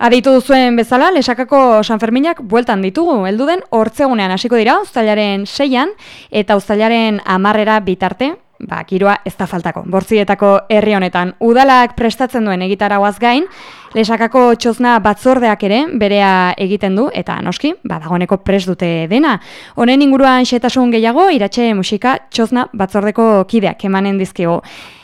Aditu duzuen bezala, lesakako Sanferminak bueltan ditugu. Heldu den hortzegunean hasiko dira, ustailaren seian, eta ustailaren amarrera bitarte, ba, giroa ez da faltako. Bortzietako herri honetan, udalak prestatzen duen egitaragoaz gain, lesakako txozna batzordeak ere berea egiten du, eta noski, badagoneko prest dute dena. Honen inguruan xetasun gehiago, iratxe musika txozna batzordeko kideak emanen dizkigu.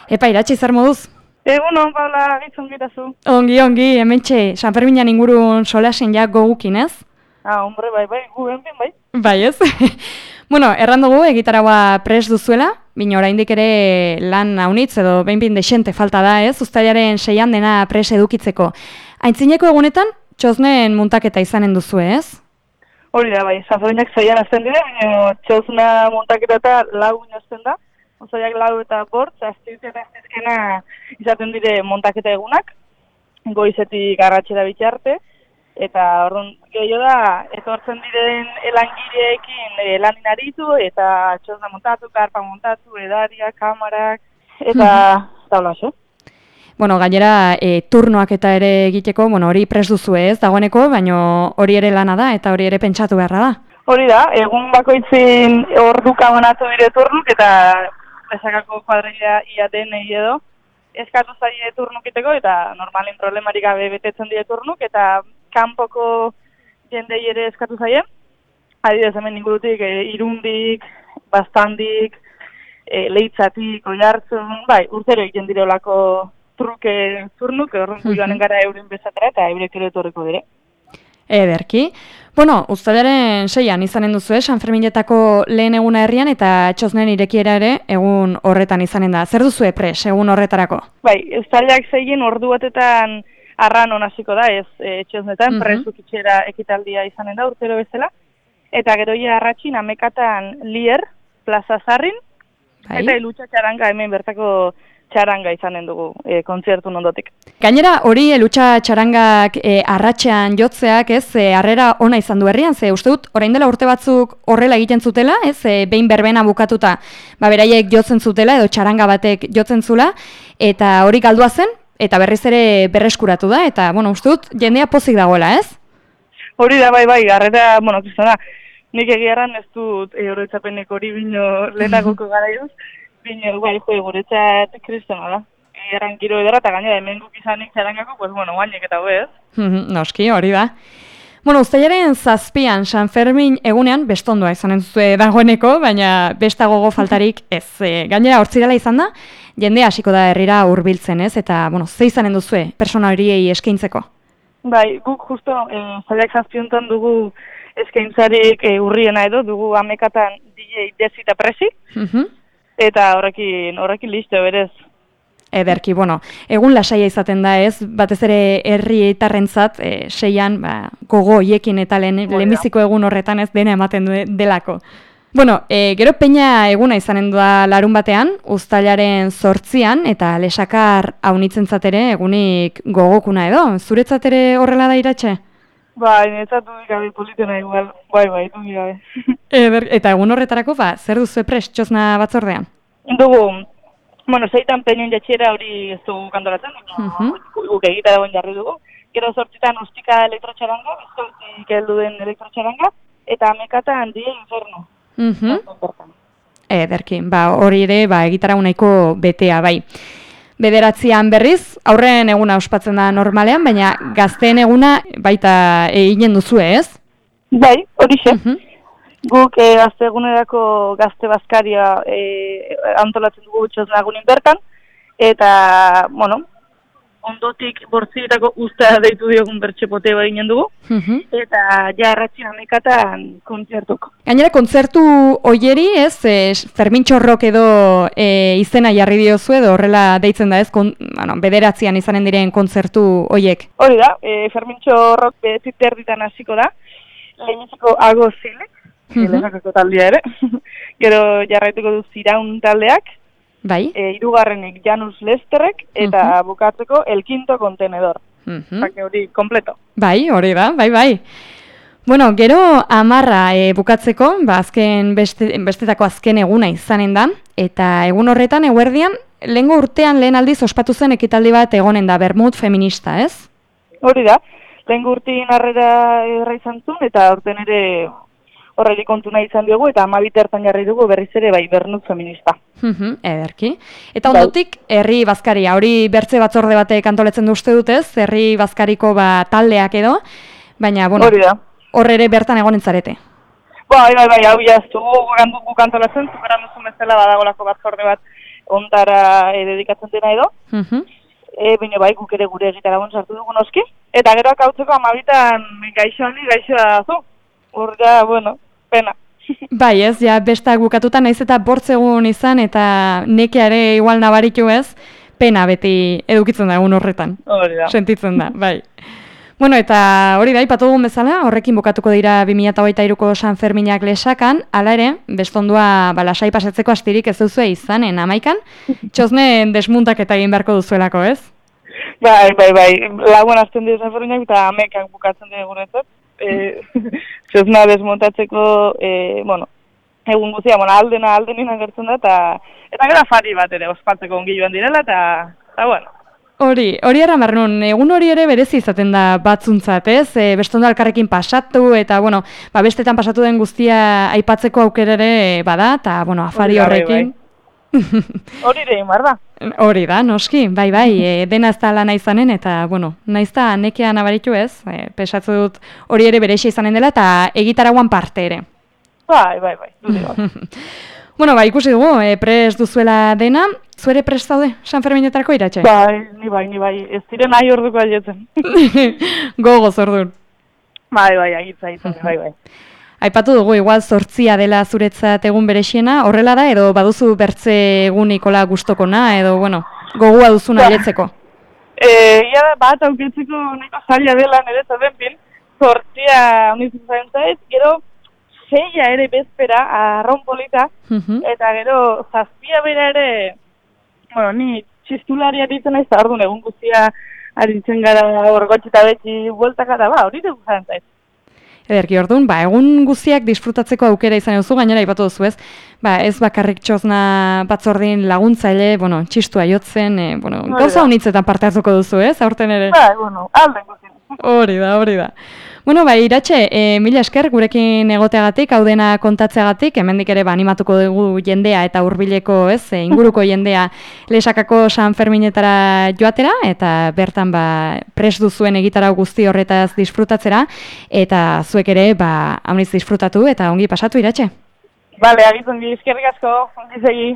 Epa, iratxe, zer moduz? Egun hon, Paula, gitzun gitazu. Ongi, ongi, hemen txe, San Ferminan ingurun solasen ja gogukin, ez? Ah, hombre, bai, bai, gu ben, bai. Bai, ez? bueno, erran dugu, egitaragoa pres duzuela, bine oraindik ere lan haunitz edo behin desente falta da, ez? Uztailaren seian dena pres edukitzeko. Aintzineko egunetan, txosnen muntaketa izanen duzu, ez? Hori da, bai, San Ferminak zeian azten dire, txosna muntaketa eta lagun azten da. Ozaiak lau eta bort, zaztiut eta aztezkena izaten dire montaketa egunak, goizetik garratxera bitxarte, eta orduan gehiago da, etortzen diren elangireekin e, lanin aritu, eta txosna montatu, karpa montatu, edaria, kamarak, eta taula xo. Bueno, gainera, e, turnoak eta ere egiteko, bueno, hori pres duzu ez, dagoeneko, baino hori ere lana da, eta hori ere pentsatu beharra da. Hori da, egun bakoitzin orduka manatu dire turnuk, eta lesakako kuadrilla iaten egi edo, eskatu zaie turnukiteko eta normalin problemarik gabe betetzen die turnuk eta kanpoko jendei ere eskatu zaie. Adibidez hemen ingurutik e, irundik, bastandik, e, leitzatik, oiartzun, bai, urtero egiten direolako truke turnuk, horren joanen gara euren bezatera eta eurek ere etorreko dire. Ederki. Bueno, ustailaren seian izanen duzu, eh? San Ferminetako lehen eguna herrian eta txosnen irekiera ere egun horretan izanen da. Zer duzu pres egun horretarako? Bai, ustailak zeigin ordu batetan arran honaziko da, ez e, txosnetan, mm ekitaldia izanen da urtero bezala. Eta gero ja arratxin amekatan lier, plaza zarrin, bai. eta ilutsa txaranga hemen bertako txaranga izanen dugu e, kontzertu nondotik. Gainera, hori elutsa txarangak e, arratxean jotzeak, ez, e, arrera ona izan du herrian, ze uste dut, orain dela urte batzuk horrela egiten zutela, ez, e, behin berbena bukatuta, ba, beraiek jotzen zutela, edo txaranga batek jotzen zula, eta hori galdua zen, eta berriz ere berreskuratu da, eta, bueno, uste dut, jendea pozik dagoela, ez? Hori da, bai, bai, arrera, bueno, kristona, nik egiaran ez dut e, horretzapenek hori bino lehenagoko gara bine, bai, jo, guretzat kristona da. Eran giro edera, eta gainera hemen guk izanik zerangako, pues bueno, guainek eta ez. Noski, hori da. Bueno, ustailaren zazpian San Fermin egunean, bestondua izanen zuzue dagoeneko, baina bestagogo faltarik ez. E, gainera, hortzirela izan da, jende hasiko da herrira hurbiltzen ez, eta, bueno, ze izanen duzue, persona horiei eskaintzeko? Bai, guk justo, e, zaiak zazpiontan dugu eskaintzarik e, urriena edo, dugu amekatan DJ Desita Presi, uh eta horrekin horrekin listo berez. Ederki, bueno, egun lasaia izaten da ez, batez ere herrietarrentzat e, seian ba, gogo hiekin eta lehen, lehenbiziko egun horretan ez dena ematen du delako. Bueno, e, gero peina eguna izanen da larun batean, ustailaren sortzian, eta lesakar haunitzen zatere egunik gogokuna edo. Zuretzat ere horrela da iratxe? Bai, netzat dut gabe politena igual, bai, bai, dut gabe. eta egun horretarako, ba, zer duzu epres, txosna batzordean? Dugu, bueno, zeitan penien jatxera hori ez dugu kandoratzen, uh -huh. guk egita dagoen jarri dugu. Gero sortzitan ustika elektrotxaranga, bizkortik heldu den elektrotxaranga, eta amekatan die inferno. Uh -huh. Ederkin, ba, hori ere, ba, egitara unaiko betea, bai bederatzean berriz, aurren eguna ospatzen da normalean, baina gazteen eguna baita eginen duzu ez? Bai, hori xe. Mhm. Guk e, gazte egunerako gazte bazkaria e, antolatzen dugu txoz nagunin bertan, eta, bueno, ondotik bortzietako usta deitu diogun bertxepote bai ginen dugu, mhm. eta ja erratxin kontzertuko. Gainera, kontzertu oieri, ez, e, Fermintxorrok edo e, izena jarri diozu edo horrela deitzen da ez, kon, bueno, bederatzean izanen diren kontzertu oiek? Hori da, e, Fermintxorrok behetzit erditan hasiko da, lehenetiko ago zilek, uh taldea ere, gero jarraituko du ziraun taldeak, Bai. E, irugarrenik Janus Lesterrek eta uh -huh. bukatzeko El Quinto Contenedor. Uh -huh. hori kompleto. Bai, hori da, bai, bai. Bueno, gero amarra e, bukatzeko, ba, azken beste, bestetako azken eguna izanen da, eta egun horretan eguerdian, lehengo urtean lehen aldiz ospatu zen ekitaldi bat egonen da, Bermud feminista, ez? Hori da, lehen gurtin harrera erra izan zuen, eta orten ere horreli kontu nahi izan diogu, eta amabit hartan jarri dugu berriz ere bai bernut feminista. Mhm, ederki. Eta ondotik, herri bazkaria, hori bertze batzorde batek antoletzen du uste dutez, herri bazkariko ba, taldeak edo, baina, bueno, hor ere bertan egonen zarete. Bai, bai, bai, hau jaztu, gugan dugu kantolatzen, zuperan duzu bezala badagolako batzorde bat ontara e, dedikatzen dena edo. Mhm. E, Baina bai, guk ere gure egitaragun sartu dugu noski. Eta gero akautzeko amabitan gaixo handi, gaixo da zu. Hor da, bueno, pena. Bai ez, ja bestak bukatuta naiz eta bortzegun izan eta nekeare igual nabaritu ez, pena beti edukitzen da egun horretan. Hori da. Sentitzen da, bai. Bueno, eta hori da, ipatu dugun bezala, horrekin bukatuko dira 2008ko San Ferminak lesakan, hala ere, bestondua ba, lasai pasatzeko astirik ez duzue izanen amaikan, txosne desmuntak eta egin beharko duzuelako, ez? Bai, bai, bai, laguan azten dira zaferrinak eta amekak bukatzen dira guretzat. E, Zezna desmontatzeko, e, bueno, egun guztia, bueno, aldena aldenin agertzen da, eta eta gero afari bat ere, ospatzeko ongi joan direla, eta, eta bueno, Hori, hori erran behar nuen, egun hori ere berezi izaten da batzuntzat, ez? E, bestondo alkarrekin pasatu, eta, bueno, ba, bestetan pasatu den guztia aipatzeko aukera ere bada, eta, bueno, afari Hori da, bai, horrekin. hori ere imar da. Hori da, noski, bai, bai, e, dena ez da lana izanen, eta, bueno, naiz da nekea nabaritu ez, e, pesatzu dut hori ere bereixa izanen dela, eta egitaraguan parte ere. Bai, bai, bai, dure bat. Bueno, ba, ikusi dugu, e, pres duzuela dena, zuere pres zaude, San Ferminetarako iratxe? Bai, ni bai, ni bai, ez diren nahi orduko aietzen. Gogo zordun. bai, bai, agitza izan, bai, bai. Aipatu dugu, igual zortzia dela zuretzat egun beresiena, horrela da, edo baduzu bertze egun ikola gustokona, edo, bueno, gogua duzuna Ba. aletzeko. E, ia bat auketzeko nahiko zaila dela nire zabenpin, sortia unizu zain zait, gero seia ere bezpera, arraun polita, Mhm. eta gero zazpia bera ere, bueno, ni txistulari aritzen naiz, eta orduan egun guztia aritzen gara hor gotxita betxi bueltaka, eta ba, hori dugu zain. Ederki orduan, ba, egun guztiak disfrutatzeko aukera izan duzu, gainera ipatu duzu ez, ba, ez bakarrik txosna batzordin laguntzaile, bueno, txistua jotzen, e, bueno, gauza honitzetan parte hartuko duzu ez, aurten ere. Ba, bueno, alden guztien. Hori da, hori da. Bueno, bai, iratxe, e, mila esker gurekin egoteagatik, hau dena kontatzeagatik, hemendik ere ba, animatuko dugu jendea eta hurbileko, ez, e, inguruko jendea lesakako San Ferminetara joatera, eta bertan ba, pres duzuen egitarau guzti horretaz disfrutatzera, eta zuek ere, ba, hauniz disfrutatu eta ongi pasatu iratxe. Bale, agitzen di, eskerrik asko, ongi segi.